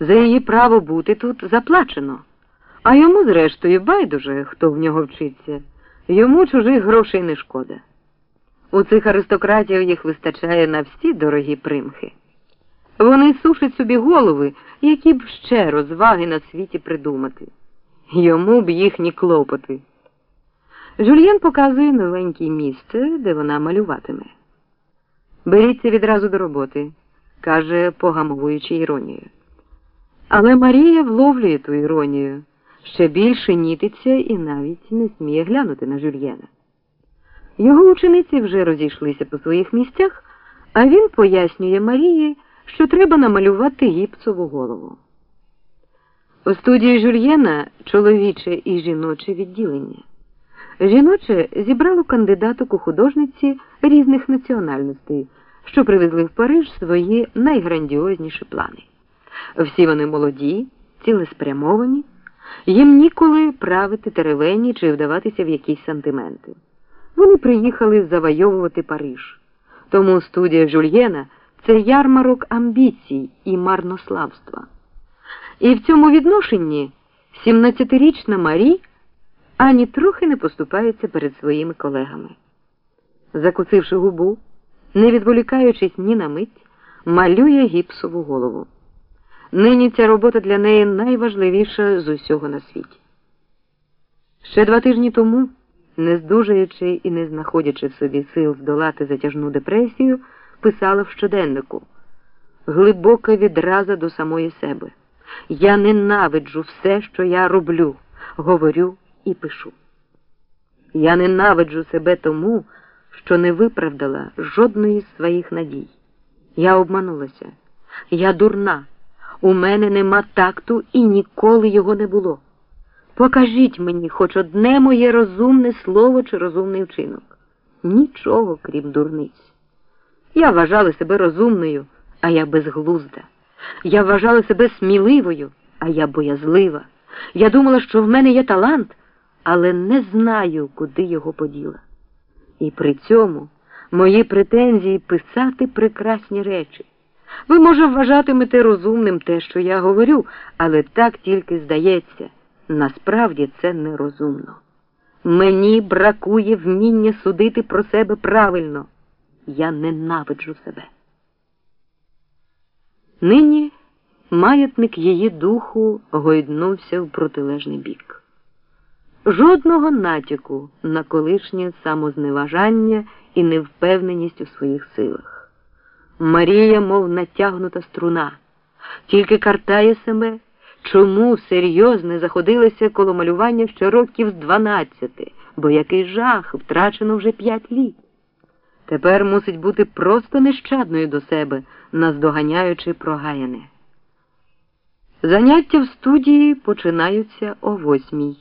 За її право бути тут заплачено. А йому, зрештою, байдуже, хто в нього вчиться. Йому чужих грошей не шкода. У цих аристократів їх вистачає на всі дорогі примхи. Вони сушать собі голови, які б ще розваги на світі придумати. Йому б їхні клопоти. Жульєн показує новеньке місце, де вона малюватиме. Беріться відразу до роботи, каже, погамовуючи іронію. Але Марія вловлює ту іронію, ще більше нітиться і навіть не сміє глянути на Жюльєна. Його учениці вже розійшлися по своїх місцях, а він пояснює Марії, що треба намалювати гіпсову голову. У студії Жюльєна чоловіче і жіноче відділення. Жіноче зібрало кандидаток у художниці різних національностей, що привезли в Париж свої найграндіозніші плани. Всі вони молоді, цілеспрямовані, їм ніколи правити теревені чи вдаватися в якісь сантименти. Вони приїхали завойовувати Париж. Тому студія Жульєна це ярмарок амбіцій і марнославства. І в цьому відношенні 17-річна Марі ані трохи не поступається перед своїми колегами. Закусивши губу, не відволікаючись ні на мить, малює гіпсову голову. Нині ця робота для неї найважливіша з усього на світі. Ще два тижні тому, не здужаючи і не знаходячи в собі сил здолати затяжну депресію, писала в щоденнику глибока відраза до самої себе. Я ненавиджу все, що я роблю, говорю і пишу. Я ненавиджу себе тому, що не виправдала жодної з своїх надій. Я обманулася, я дурна. У мене нема такту і ніколи його не було. Покажіть мені хоч одне моє розумне слово чи розумний вчинок. Нічого, крім дурниць. Я вважала себе розумною, а я безглузда. Я вважала себе сміливою, а я боязлива. Я думала, що в мене є талант, але не знаю, куди його поділа. І при цьому мої претензії писати прекрасні речі. Ви, може, вважатимете розумним те, що я говорю, але так тільки здається. Насправді це нерозумно. Мені бракує вміння судити про себе правильно. Я ненавиджу себе. Нині маятник її духу гойднувся в протилежний бік. Жодного натяку на колишнє самозневажання і невпевненість у своїх силах. Марія, мов натягнута струна, тільки картає себе, чому серйозно заходилася коло малювання ще років з дванадцяти, бо який жах втрачено вже п'ять літ. Тепер мусить бути просто нещадною до себе, наздоганяючи прогаяне. Заняття в студії починаються о восьмій,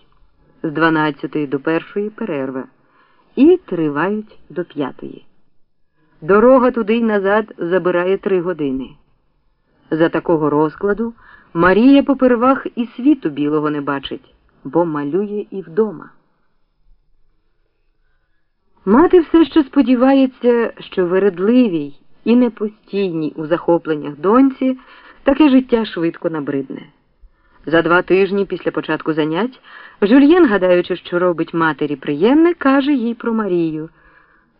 з дванадцятої до першої перерви і тривають до п'ятої. Дорога туди й назад забирає три години. За такого розкладу Марія попервах і світу білого не бачить, бо малює і вдома. Мати все ще сподівається, що вередливій і непостійній у захопленнях доньці таке життя швидко набридне. За два тижні після початку занять Жюльєн, гадаючи, що робить матері приємне, каже їй про Марію.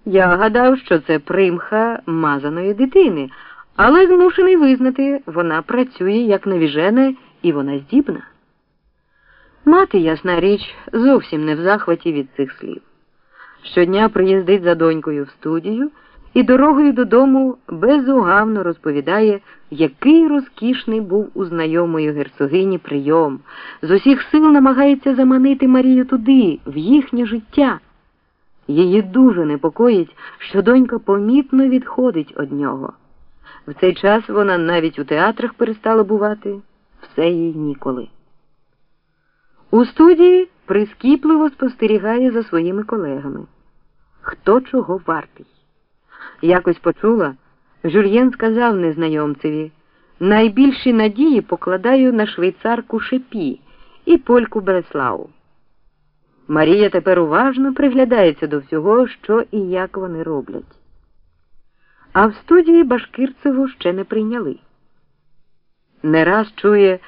Я гадав, що це примха мазаної дитини, але змушений визнати, вона працює як навіжена і вона здібна. Мати, ясна річ, зовсім не в захваті від цих слів. Щодня приїздить за донькою в студію і дорогою додому безугавно розповідає, який розкішний був у знайомої герцогині прийом, з усіх сил намагається заманити Марію туди, в їхнє життя. Її дуже непокоїть, що донька помітно відходить від нього. В цей час вона навіть у театрах перестала бувати, все їй ніколи. У студії прискіпливо спостерігає за своїми колегами. Хто чого вартий? Якось почула, Жюльєн сказав незнайомцеві найбільші надії покладаю на швейцарку Шепі і польку Бреслау. Марія тепер уважно приглядається до всього, що і як вони роблять. А в студії Башкирцеву ще не прийняли. не раз чує